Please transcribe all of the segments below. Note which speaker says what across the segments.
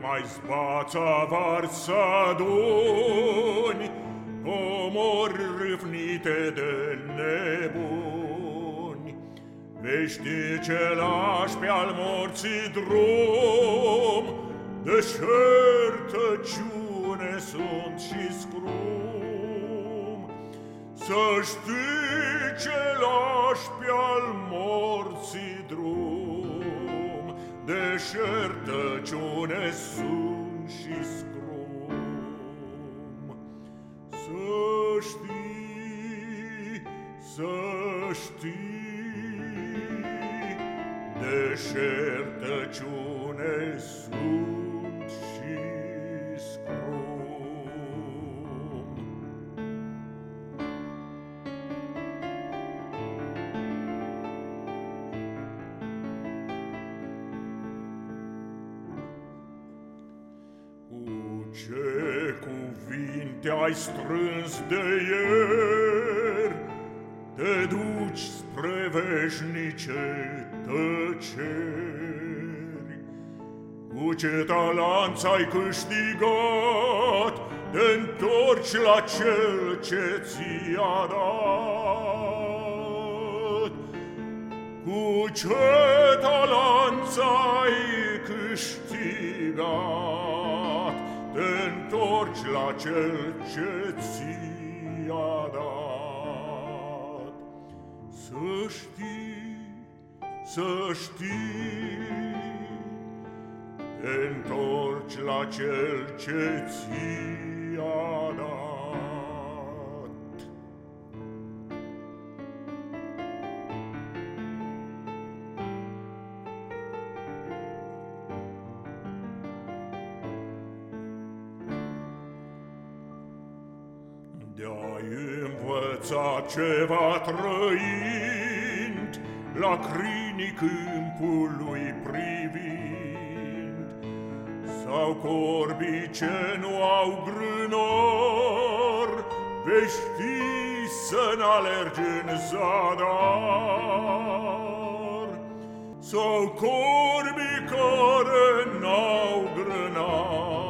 Speaker 1: mai zbața varsadoni, Comori râvnite de nebuni. Vești ce lași pe al morții drum, Deșertăciune sunt și scrum. Să știi ce lași pe al morții drum, Deșertăciune sunt și scrum. Să știi, să știi, Deșertăciune sunt ce cuvinte ai strâns de ieri, Te duci spre veșnice tăceri. Cu ce talanți ai câștigat, Te întorci la cel ce ți-a dat. Cu ce talanți ai câștigat, Te întorci la cel ce ți-a dat. Să știi, să știi, Te întorci la cel ce ți-a dat. De-ai învățat ceva trăind, La crinii câmpului privind, Sau corbii ce nu au grânor, Vei ști să n-alergi în zadar, Sau corbii care n-au grânar,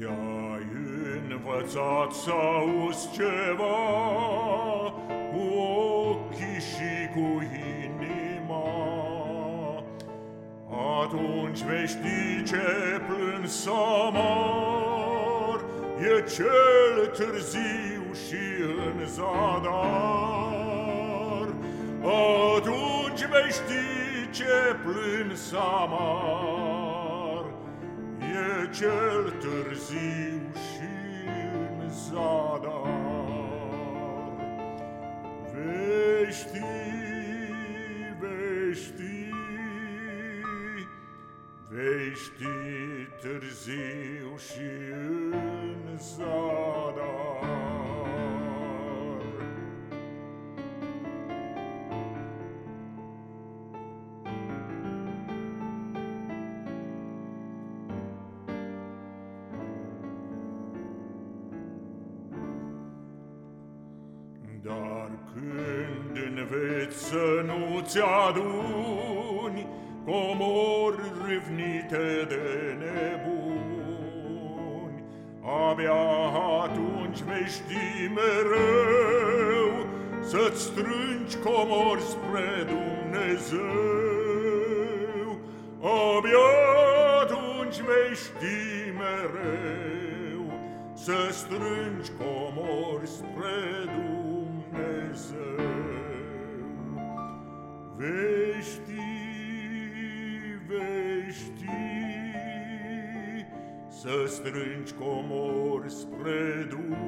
Speaker 1: De-ai învățat să auzi ceva Cu ochii și cu inima Atunci vei ști ce plâns amar E cel târziu și în zadar. Atunci vei ști ce plâns amar E cel târziu și în zadar. Vei ști, vei ști, vei ști târziu și în zadar. Dar când înveți să nu-ți aduni Comori râvnite de nebuni, Abia atunci vei ști mereu Să-ți strângi comori spre Dumnezeu. Abia atunci vei ști mereu Să strângi comori spre Dumnezeu. Vei ști, vei ști, Să strângi comori spre Dumnezeu.